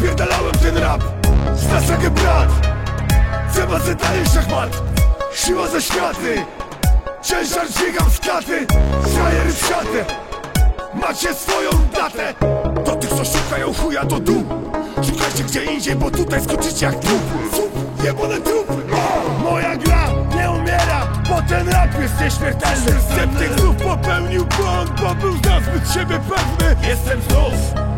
Napierdalałem ten rap. Znasz jak brat. Trzeba ze szachmat. Siła ze światy. Ciężar dźwigam z klaty Frajer z Macie swoją datę. Do tych co szukają chuja to dół Szukajcie gdzie indziej, bo tutaj skoczycie jak trup. Zup, jebane trupy. Moja gra nie umiera Bo ten rap jest nieśmiertelny. Sceptyk znów popełnił błąd Bo był za siebie pewny. Jestem znów.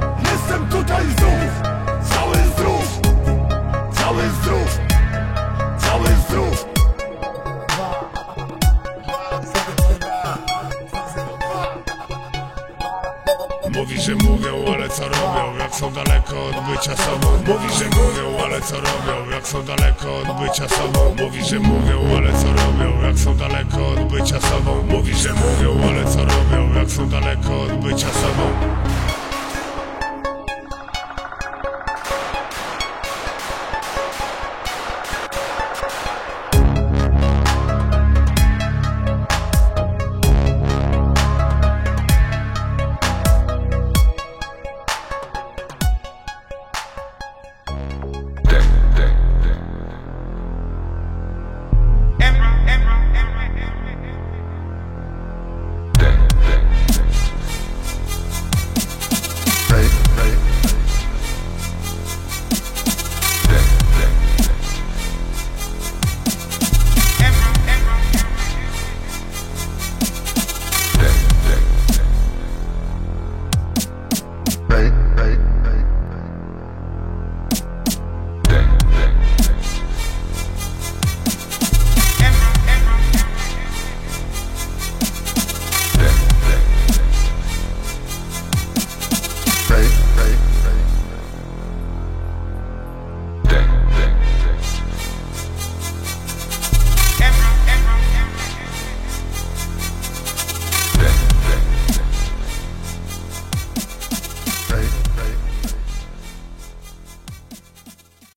Mówi, że mówią, ale co robią, jak są daleko od bycia sobą? Mówi, że mówią, ale co robią, jak są daleko od bycia sobą? Mówi, że mówią, ale co robią, jak są daleko od bycia sobą? Mówi, że mówią, ale co robią, jak są daleko od bycia sobą